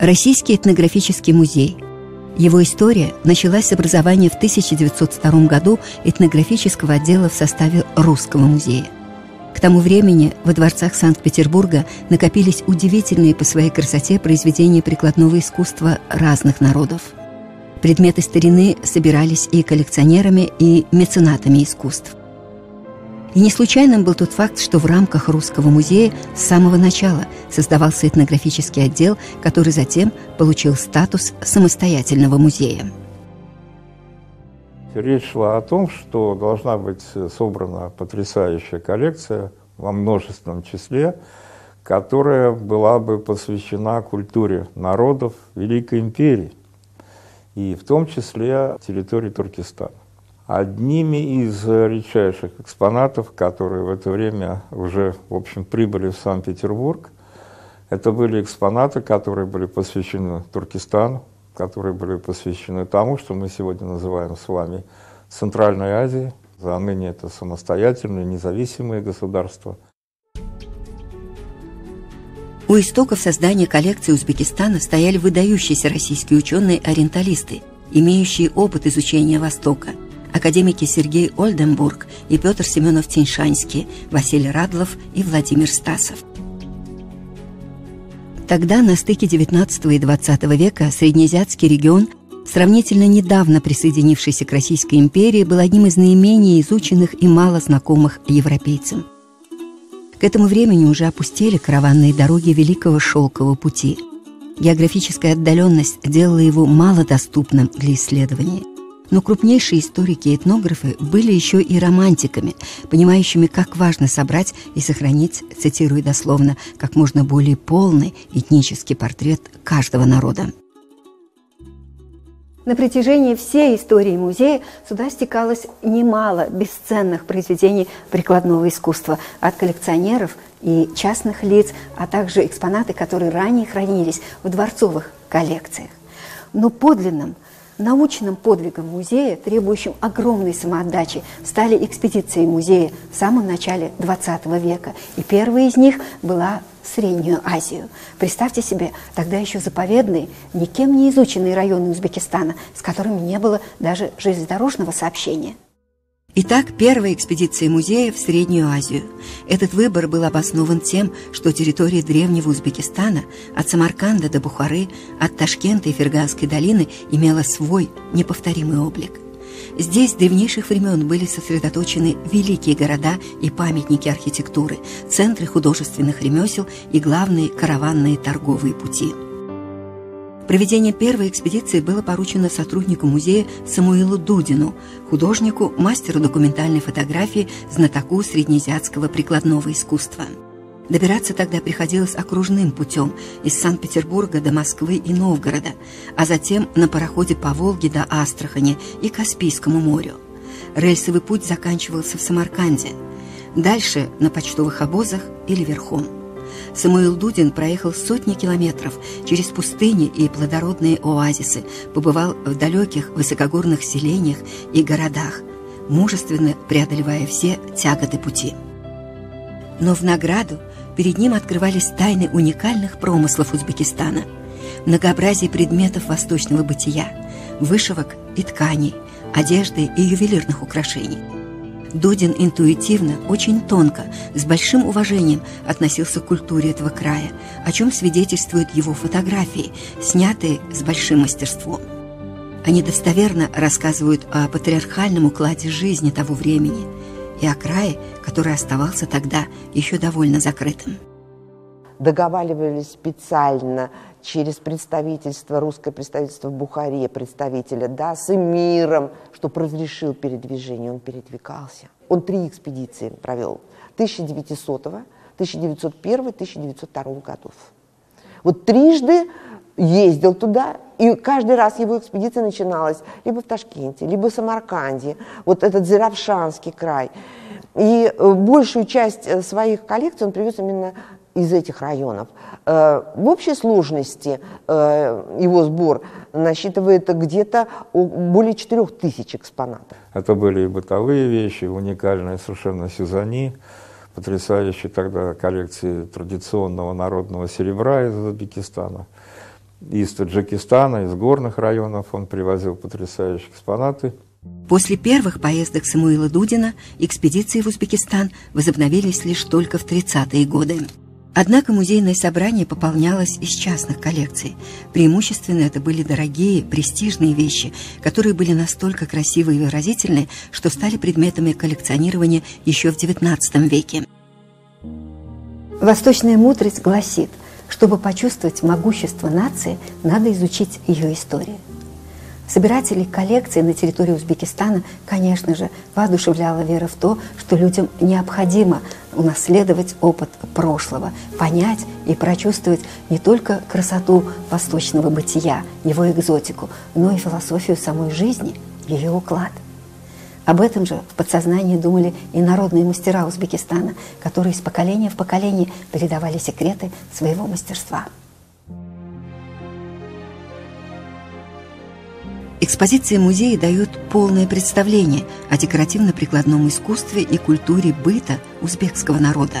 Российский этнографический музей. Его история началась с образования в 1902 году этнографического отдела в составе Русского музея. К тому времени во дворцах Санкт-Петербурга накопились удивительные по своей красоте произведения прикладного искусства разных народов. Предметы старины собирались и коллекционерами, и меценатами искусств. И не случайным был тот факт, что в рамках Русского музея с самого начала создавался этнографический отдел, который затем получил статус самостоятельного музея. Речь шла о том, что должна быть собрана потрясающая коллекция во множественном числе, которая была бы посвящена культуре народов Великой империи, и в том числе территории Туркестана. Одними из редчайших экспонатов, которые в это время уже, в общем, прибыли в Санкт-Петербург, это были экспонаты, которые были посвящены Туркестану, которые были посвящены тому, что мы сегодня называем с вами Центральной Азией. За ныне это самостоятельные, независимые государства. У истоков создания коллекции Узбекистана стояли выдающиеся российские ученые-ориенталисты, имеющие опыт изучения Востока – академики Сергей Ольденбург и Петр Семенов-Тиньшанский, Василий Радлов и Владимир Стасов. Тогда, на стыке XIX и XX века, Среднеазиатский регион, сравнительно недавно присоединившийся к Российской империи, был одним из наименее изученных и мало знакомых европейцам. К этому времени уже опустили караванные дороги Великого Шелкового пути. Географическая отдаленность делала его малодоступным для исследования. Но крупнейшие историки и этнографы были еще и романтиками, понимающими, как важно собрать и сохранить, цитирую дословно, как можно более полный этнический портрет каждого народа. На протяжении всей истории музея сюда стекалось немало бесценных произведений прикладного искусства от коллекционеров и частных лиц, а также экспонаты, которые ранее хранились в дворцовых коллекциях. Но подлинным – Научным подвигом музея, требующим огромной самоотдачи, стали экспедиции музея в самом начале XX века. И первая из них была в Среднюю Азию. Представьте себе, тогда еще заповедные, никем не изученные районы Узбекистана, с которыми не было даже железнодорожного сообщения. Итак, первая экспедиция музея в Среднюю Азию. Этот выбор был обоснован тем, что территория древнего Узбекистана от Самарканда до Бухары, от Ташкента и Ферганской долины имела свой неповторимый облик. Здесь с древнейших времен были сосредоточены великие города и памятники архитектуры, центры художественных ремесел и главные караванные торговые пути – Проведение первой экспедиции было поручено сотруднику музея Самуилу Дудину, художнику, мастеру документальной фотографии, знатоку среднеазиатского прикладного искусства. Добираться тогда приходилось окружным путем из Санкт-Петербурга до Москвы и Новгорода, а затем на пароходе по Волге до Астрахани и Каспийскому морю. Рельсовый путь заканчивался в Самарканде. Дальше на почтовых обозах или верхом. Самуил Дудин проехал сотни километров через пустыни и плодородные оазисы, побывал в далеких высокогорных селениях и городах, мужественно преодолевая все тяготы пути. Но в награду перед ним открывались тайны уникальных промыслов Узбекистана, многообразие предметов восточного бытия, вышивок и тканей, одежды и ювелирных украшений – Дудин интуитивно, очень тонко, с большим уважением относился к культуре этого края, о чем свидетельствуют его фотографии, снятые с большим мастерством. Они достоверно рассказывают о патриархальном укладе жизни того времени и о крае, который оставался тогда еще довольно закрытым. Договаривались специально через представительство, русское представительство в Бухаре, представителя, да, с эмиром, чтобы разрешил передвижение, он передвигался. Он три экспедиции провел, 1900, 1901, 1902 годов. Вот трижды ездил туда, и каждый раз его экспедиция начиналась либо в Ташкенте, либо в Самарканде, вот этот Зеравшанский край. И э, большую часть э, своих коллекций он привез именно из этих районов. Э, в общей сложности э, его сбор насчитывает где-то более 4 тысяч экспонатов. Это были и бытовые вещи, уникальные совершенно сюзани, потрясающие тогда коллекции традиционного народного серебра из Узбекистана. из Таджикистана, из горных районов он привозил потрясающие экспонаты. После первых поездок Самуила Дудина экспедиции в Узбекистан возобновились лишь только в 30-е годы. Однако музейное собрание пополнялось из частных коллекций. Преимущественно это были дорогие, престижные вещи, которые были настолько красивые и выразительны, что стали предметами коллекционирования еще в XIX веке. Восточная мудрость гласит, чтобы почувствовать могущество нации, надо изучить ее историю. Собирателей коллекций на территории Узбекистана, конечно же, воодушевляла вера в то, что людям необходимо унаследовать опыт прошлого, понять и прочувствовать не только красоту восточного бытия, его экзотику, но и философию самой жизни, ее уклад. Об этом же в подсознании думали и народные мастера Узбекистана, которые из поколения в поколение передавали секреты своего мастерства. Экспозиции музея дают полное представление о декоративно-прикладном искусстве и культуре быта узбекского народа.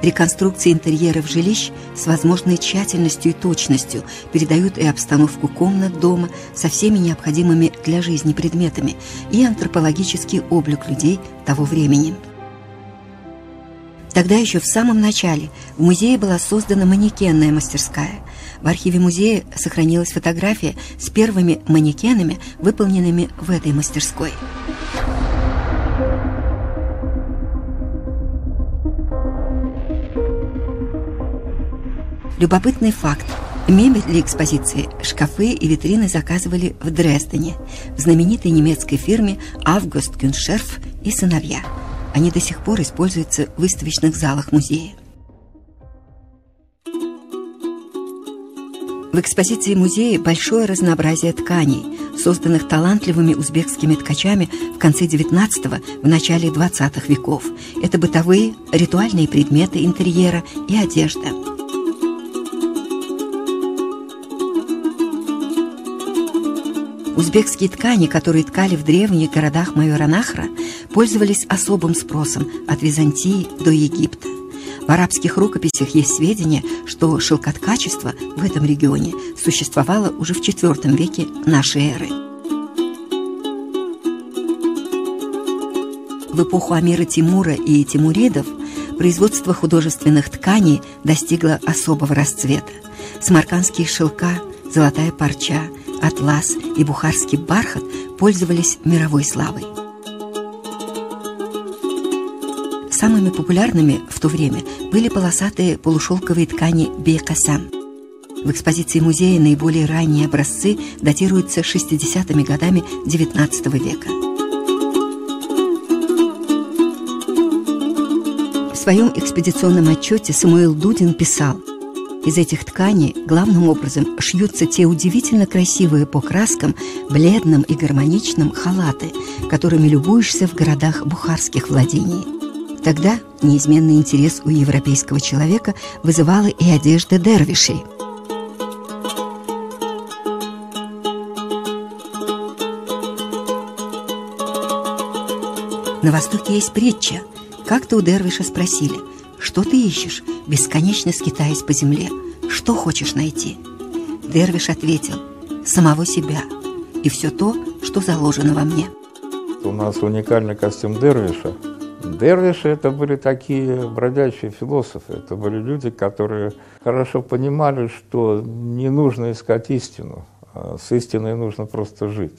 Реконструкции интерьеров жилищ с возможной тщательностью и точностью передают и обстановку комнат дома со всеми необходимыми для жизни предметами и антропологический облик людей того времени. Тогда еще в самом начале в музее была создана манекенная мастерская – в архиве музея сохранилась фотография с первыми манекенами, выполненными в этой мастерской. Любопытный факт. Мебель для экспозиции, шкафы и витрины заказывали в Дрездене, в знаменитой немецкой фирме «Август Кюншерф и сыновья». Они до сих пор используются в выставочных залах музея. В экспозиции музея большое разнообразие тканей, созданных талантливыми узбекскими ткачами в конце XIX – в начале XX веков. Это бытовые, ритуальные предметы интерьера и одежда. Узбекские ткани, которые ткали в древних городах Майоранахра, пользовались особым спросом от Византии до Египта. В арабских рукописях есть сведения, что шелкоткачество в этом регионе существовало уже в IV веке нашей эры. В эпоху Амира Тимура и Тимуридов производство художественных тканей достигло особого расцвета. Смарканские шелка, золотая парча, атлас и бухарский бархат пользовались мировой славой. Самыми популярными в то время были полосатые полушелковые ткани бекасан. В экспозиции музея наиболее ранние образцы датируются 60-ми годами XIX века. В своем экспедиционном отчете Самуил Дудин писал из этих тканей главным образом шьются те удивительно красивые по краскам, бледным и гармоничным халаты, которыми любуешься в городах бухарских владений. Тогда неизменный интерес у европейского человека вызывала и одежда дервишей. На Востоке есть притча. Как-то у Дервиша спросили, что ты ищешь, бесконечно скитаясь по земле, что хочешь найти? Дервиш ответил, самого себя и все то, что заложено во мне. У нас уникальный костюм Дервиша – Дервиши это были такие бродячие философы, это были люди, которые хорошо понимали, что не нужно искать истину, а с истиной нужно просто жить.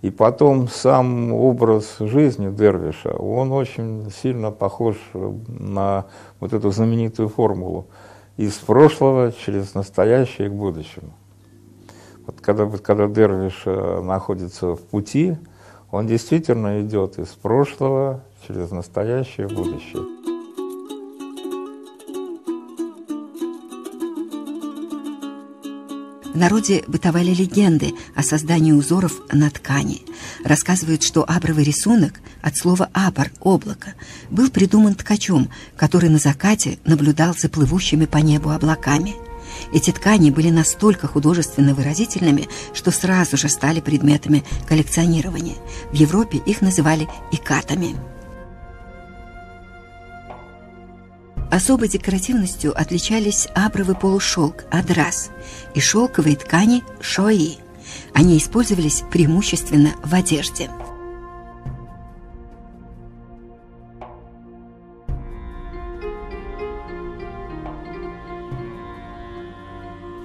И потом сам образ жизни Дервиша, он очень сильно похож на вот эту знаменитую формулу из прошлого через настоящее к будущему. Вот когда, когда Дервиш находится в пути, он действительно идет из прошлого через настоящее будущее. В народе бытовали легенды о создании узоров на ткани. Рассказывают, что абровый рисунок от слова «абр» — «облако» был придуман ткачом, который на закате наблюдал за плывущими по небу облаками – эти ткани были настолько художественно выразительными, что сразу же стали предметами коллекционирования. В Европе их называли икатами. Особой декоративностью отличались абровый полушелк адрас и шелковые ткани шои. Они использовались преимущественно в одежде.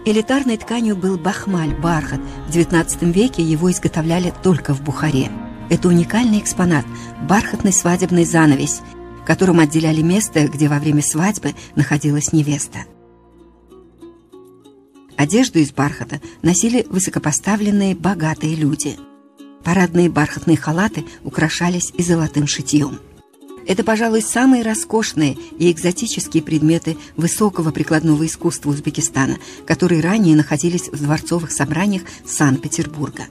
Элитарной тканью был бахмаль, бархат. В XIX веке его изготовляли только в Бухаре. Это уникальный экспонат – бархатный свадебный занавес, которым отделяли место, где во время свадьбы находилась невеста. Одежду из бархата носили высокопоставленные богатые люди. Парадные бархатные халаты украшались и золотым шитьем. Это, пожалуй, самые роскошные и экзотические предметы высокого прикладного искусства Узбекистана, которые ранее находились в дворцовых собраниях Санкт-Петербурга.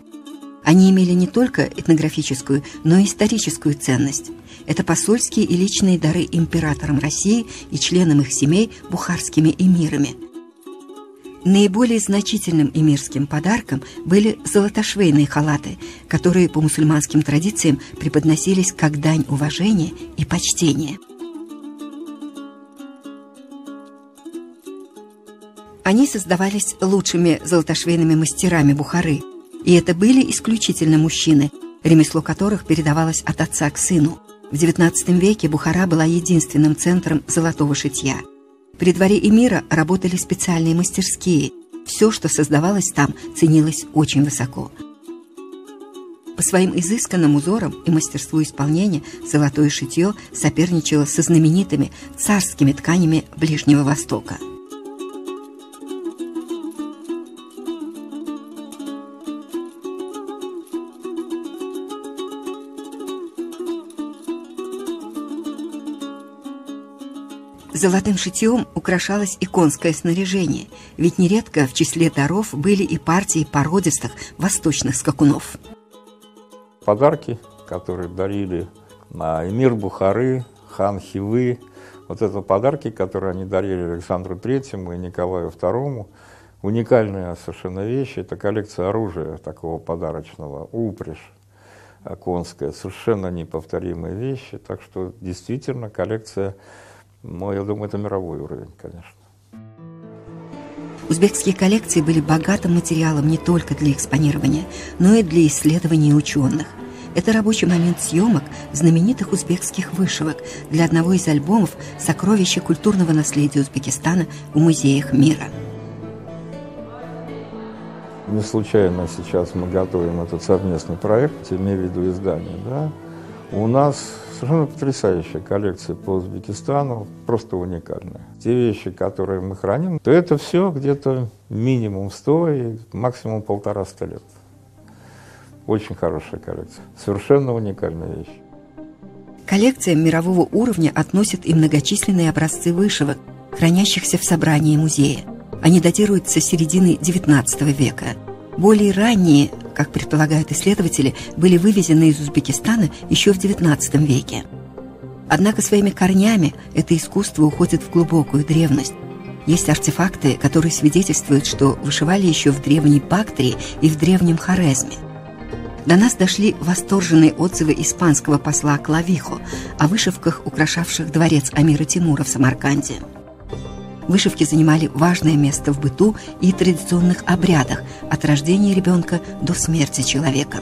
Они имели не только этнографическую, но и историческую ценность. Это посольские и личные дары императорам России и членам их семей бухарскими эмирами – Наиболее значительным эмирским подарком были золотошвейные халаты, которые по мусульманским традициям преподносились как дань уважения и почтения. Они создавались лучшими золотошвейными мастерами Бухары, и это были исключительно мужчины, ремесло которых передавалось от отца к сыну. В XIX веке Бухара была единственным центром золотого шитья – при дворе эмира работали специальные мастерские. Все, что создавалось там, ценилось очень высоко. По своим изысканным узорам и мастерству исполнения золотое шитье соперничало со знаменитыми царскими тканями Ближнего Востока – Золотым шитьем украшалось и конское снаряжение, ведь нередко в числе даров были и партии породистых восточных скакунов. Подарки, которые дарили эмир Бухары, хан Хивы, вот это подарки, которые они дарили Александру Третьему и Николаю Второму, уникальная совершенно вещь, это коллекция оружия такого подарочного, упряжь конская, совершенно неповторимые вещи, так что действительно коллекция но я думаю, это мировой уровень, конечно. Узбекские коллекции были богатым материалом не только для экспонирования, но и для исследований ученых. Это рабочий момент съемок знаменитых узбекских вышивок для одного из альбомов «Сокровища культурного наследия Узбекистана в музеях мира». Не случайно сейчас мы готовим этот совместный проект, имею в виду издание, да? У нас совершенно потрясающая коллекция по Узбекистану, просто уникальная. Те вещи, которые мы храним, то это все где-то минимум 100 и максимум полтора-ста лет. Очень хорошая коллекция, совершенно уникальная вещь. Коллекция мирового уровня относит и многочисленные образцы вышивок, хранящихся в собрании музея. Они датируются середины XIX века. Более ранние как предполагают исследователи, были вывезены из Узбекистана еще в XIX веке. Однако своими корнями это искусство уходит в глубокую древность. Есть артефакты, которые свидетельствуют, что вышивали еще в древней Бактрии и в древнем Хорезме. До нас дошли восторженные отзывы испанского посла Клавихо о вышивках, украшавших дворец Амира Тимура в Самарканде. Вышивки занимали важное место в быту и традиционных обрядах от рождения ребенка до смерти человека.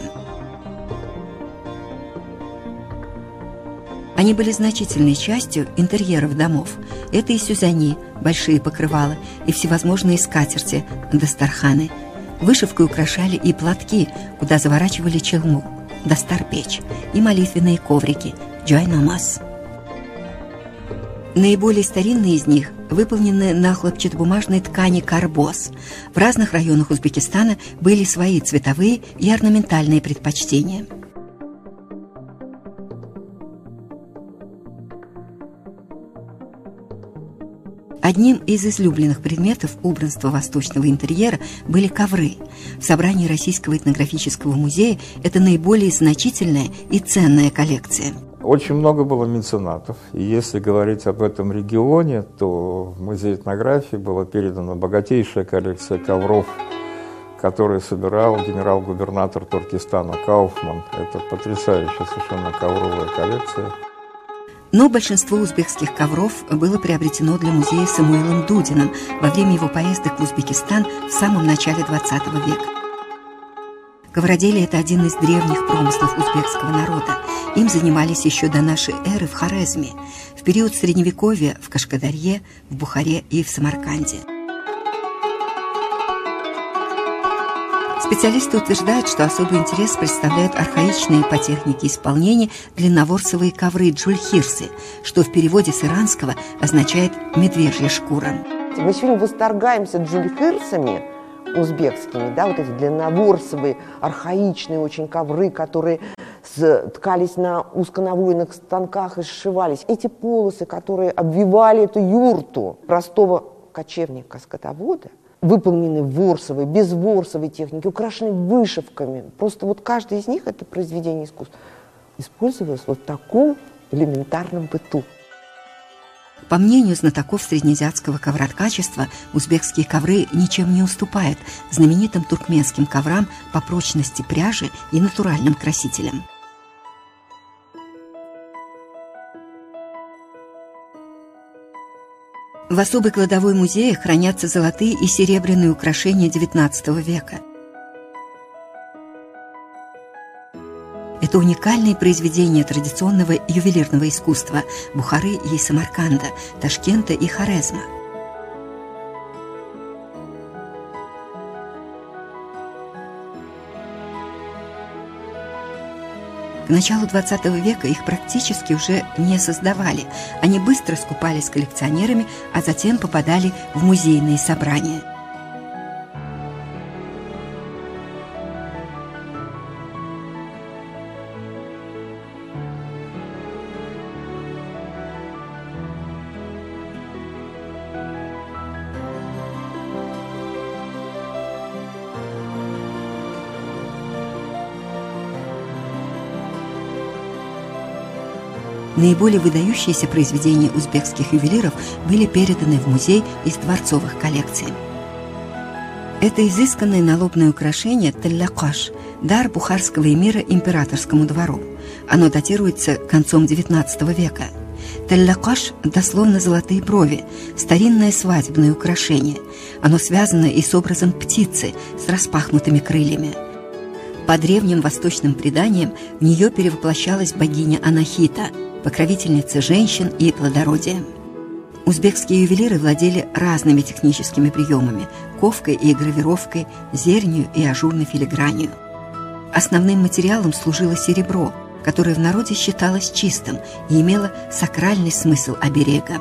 Они были значительной частью интерьеров домов. Это и сюзани, большие покрывала, и всевозможные скатерти, дастарханы. Вышивкой украшали и платки, куда заворачивали челму, дастар-печь, и молитвенные коврики, джай-намаз. Наиболее старинные из них выполнены на хлопчатобумажной ткани карбоз. В разных районах Узбекистана были свои цветовые и орнаментальные предпочтения. Одним из излюбленных предметов убранства восточного интерьера были ковры. В собрании Российского этнографического музея это наиболее значительная и ценная коллекция – очень много было меценатов. И если говорить об этом регионе, то в Музее этнографии была передана богатейшая коллекция ковров, которые собирал генерал-губернатор Туркестана Кауфман. Это потрясающая совершенно ковровая коллекция. Но большинство узбекских ковров было приобретено для музея Самуилом Дудиным во время его поездок в Узбекистан в самом начале XX века. Ковроделие – это один из древних промыслов узбекского народа. Им занимались еще до нашей эры в Хорезме, в период Средневековья в Кашкадарье, в Бухаре и в Самарканде – Специалисты утверждают, что особый интерес представляют архаичные по технике исполнения длинноворсовые ковры джульхирсы, что в переводе с иранского означает «медвежья шкура». Мы сегодня восторгаемся джульхирсами узбекскими, да, вот эти длинноворсовые, архаичные очень ковры, которые ткались на узконавойных станках и сшивались. Эти полосы, которые обвивали эту юрту простого кочевника-скотовода – выполнены ворсовой, без ворсовой техники, украшены вышивками. Просто вот каждый из них – это произведение искусства. Использовалось вот в таком элементарном быту. По мнению знатоков среднеазиатского ковроткачества, узбекские ковры ничем не уступают знаменитым туркменским коврам по прочности пряжи и натуральным красителям. В особой кладовой музея хранятся золотые и серебряные украшения XIX века. Это уникальные произведения традиционного ювелирного искусства Бухары и Самарканда, Ташкента и Хорезма – К началу XX века их практически уже не создавали. Они быстро скупались коллекционерами, а затем попадали в музейные собрания. Наиболее выдающиеся произведения узбекских ювелиров были переданы в музей из дворцовых коллекций. Это изысканное налобное украшение теллякаш, дар бухарского эмира императорскому двору. Оно датируется концом XIX века. Теллякаш – дословно золотые брови, старинное свадебное украшение. Оно связано и с образом птицы с распахнутыми крыльями. По древним восточным преданиям в нее перевоплощалась богиня Анахита – покровительница женщин и плодородия. Узбекские ювелиры владели разными техническими приемами – ковкой и гравировкой, зернью и ажурной филигранью. Основным материалом служило серебро, которое в народе считалось чистым и имело сакральный смысл оберега.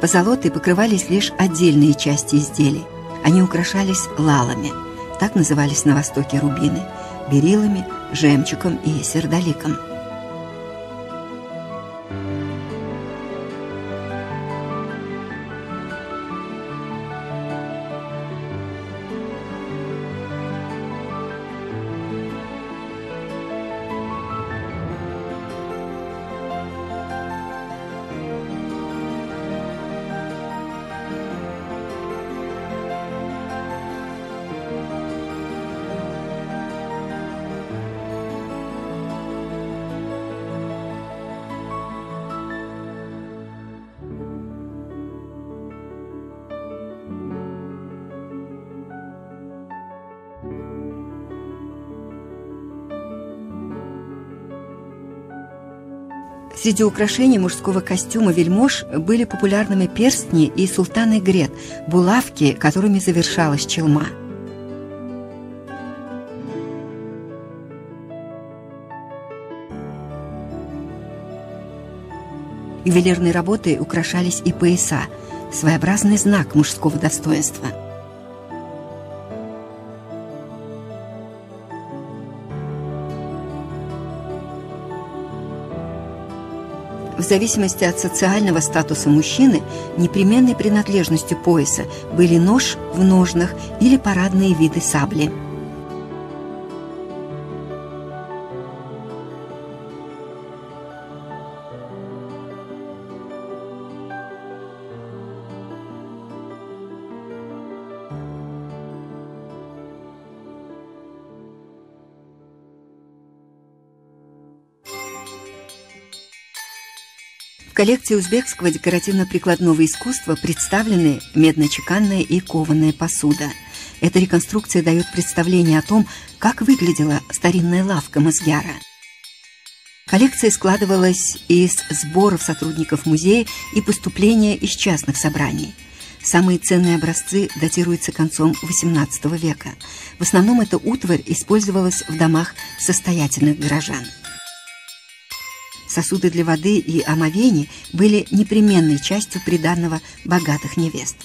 Позолотой покрывались лишь отдельные части изделий. Они украшались лалами, так назывались на Востоке рубины, берилами, жемчугом и сердоликом – Среди украшений мужского костюма вельмож были популярными перстни и султаны грет, булавки, которыми завершалась челма. Ювелирной работой украшались и пояса, своеобразный знак мужского достоинства – зависимости от социального статуса мужчины, непременной принадлежностью пояса были нож в ножнах или парадные виды сабли. Коллекции узбекского декоративно-прикладного искусства представлены медно-чеканная и кованая посуда. Эта реконструкция дает представление о том, как выглядела старинная лавка Мазгяра. Коллекция складывалась из сборов сотрудников музея и поступления из частных собраний. Самые ценные образцы датируются концом XVIII века. В основном эта утварь использовалась в домах состоятельных горожан. Сосуды для воды и омовений были непременной частью приданного богатых невест.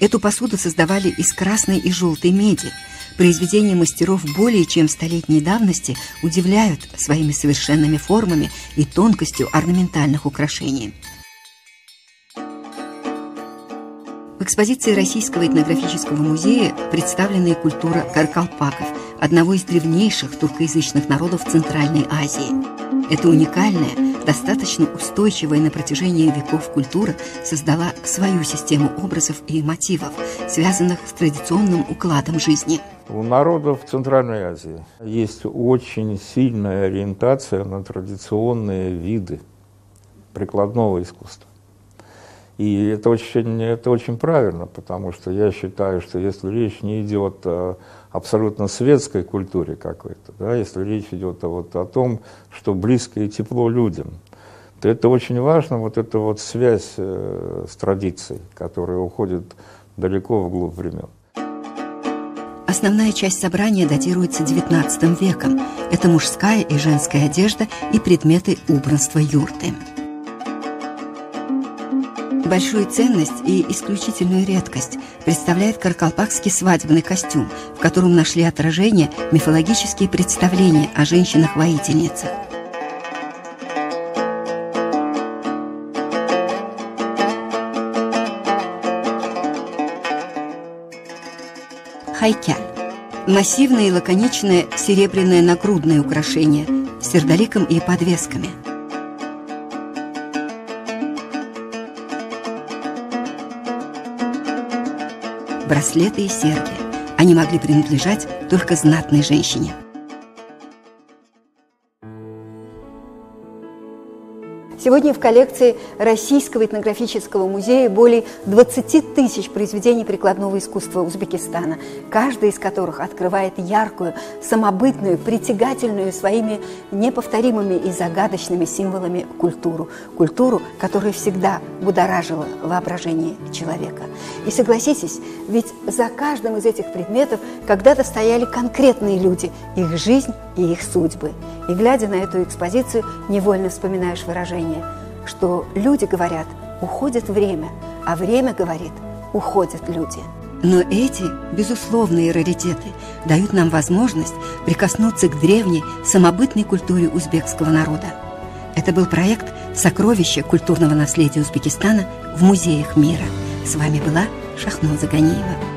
Эту посуду создавали из красной и желтой меди. Произведения мастеров более чем столетней давности удивляют своими совершенными формами и тонкостью орнаментальных украшений. В экспозиции Российского этнографического музея представлена культура каркалпаков, одного из древнейших туркоязычных народов Центральной Азии. Эта уникальная, достаточно устойчивая на протяжении веков культура создала свою систему образов и мотивов, связанных с традиционным укладом жизни. У народов Центральной Азии есть очень сильная ориентация на традиционные виды прикладного искусства. И это очень, это очень правильно, потому что я считаю, что если речь не идет о абсолютно светской культуре какой-то, да, если речь идет вот, о том, что близко и тепло людям, то это очень важно, вот эта вот связь э, с традицией, которая уходит далеко вглубь времен. Основная часть собрания датируется XIX веком. Это мужская и женская одежда и предметы убранства юрты. Большую ценность и исключительную редкость представляет каркалпакский свадебный костюм, в котором нашли отражение мифологические представления о женщинах-воительницах. Хайкя – массивное и лаконичное серебряное нагрудное украшение с сердоликом и подвесками – браслеты и серьги. Они могли принадлежать только знатной женщине. Сегодня в коллекции Российского этнографического музея более 20 тысяч произведений прикладного искусства Узбекистана, каждая из которых открывает яркую, самобытную, притягательную своими неповторимыми и загадочными символами культуру. Культуру, которая всегда будоражила воображение человека. И согласитесь, ведь за каждым из этих предметов когда-то стояли конкретные люди, их жизнь и их судьбы. И глядя на эту экспозицию, невольно вспоминаешь выражение, что люди говорят «уходит время», а время говорит «уходят люди». Но эти безусловные раритеты дают нам возможность прикоснуться к древней самобытной культуре узбекского народа. Это был проект «Сокровища культурного наследия Узбекистана в музеях мира». С вами была Шахноза Ганиева.